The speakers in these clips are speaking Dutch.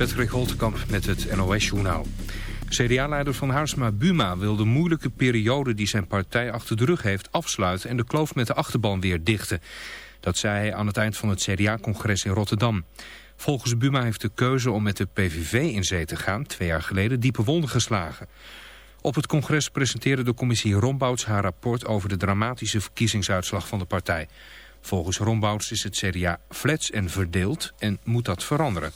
Patrick Holtkamp met het NOS-journaal. CDA-leider van Haarsma Buma wil de moeilijke periode die zijn partij achter de rug heeft afsluiten... en de kloof met de achterban weer dichten. Dat zei hij aan het eind van het CDA-congres in Rotterdam. Volgens Buma heeft de keuze om met de PVV in zee te gaan... twee jaar geleden diepe wonden geslagen. Op het congres presenteerde de commissie Rombouts haar rapport... over de dramatische verkiezingsuitslag van de partij. Volgens Rombouts is het CDA flats en verdeeld en moet dat veranderen.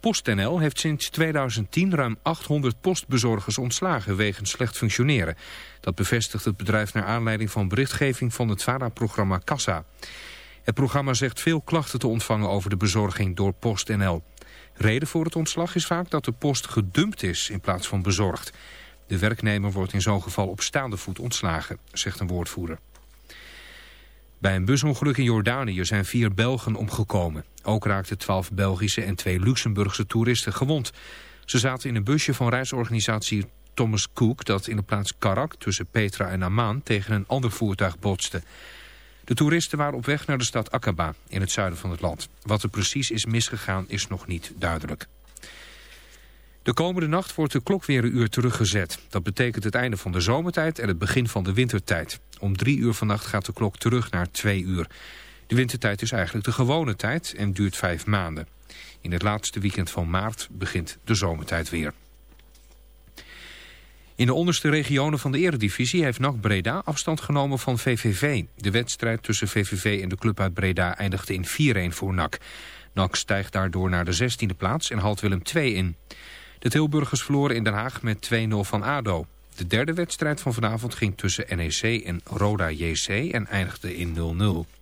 PostNL heeft sinds 2010 ruim 800 postbezorgers ontslagen wegens slecht functioneren. Dat bevestigt het bedrijf naar aanleiding van berichtgeving van het VARA-programma Kassa. Het programma zegt veel klachten te ontvangen over de bezorging door PostNL. Reden voor het ontslag is vaak dat de post gedumpt is in plaats van bezorgd. De werknemer wordt in zo'n geval op staande voet ontslagen, zegt een woordvoerder. Bij een busongeluk in Jordanië zijn vier Belgen omgekomen. Ook raakten twaalf Belgische en twee Luxemburgse toeristen gewond. Ze zaten in een busje van reisorganisatie Thomas Cook... dat in de plaats Karak tussen Petra en Amman tegen een ander voertuig botste. De toeristen waren op weg naar de stad Aqaba in het zuiden van het land. Wat er precies is misgegaan is nog niet duidelijk. De komende nacht wordt de klok weer een uur teruggezet. Dat betekent het einde van de zomertijd en het begin van de wintertijd. Om drie uur vannacht gaat de klok terug naar twee uur. De wintertijd is eigenlijk de gewone tijd en duurt vijf maanden. In het laatste weekend van maart begint de zomertijd weer. In de onderste regionen van de eredivisie heeft NAC Breda afstand genomen van VVV. De wedstrijd tussen VVV en de club uit Breda eindigde in 4-1 voor NAC. NAC stijgt daardoor naar de 16e plaats en haalt Willem 2 in. De Tilburgers verloren in Den Haag met 2-0 van ADO. De derde wedstrijd van vanavond ging tussen NEC en Roda JC en eindigde in 0-0.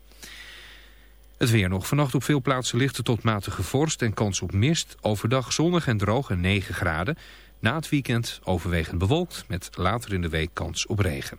Het weer nog. Vannacht op veel plaatsen lichte tot matige vorst en kans op mist. Overdag zonnig en droog en 9 graden. Na het weekend overwegend bewolkt met later in de week kans op regen.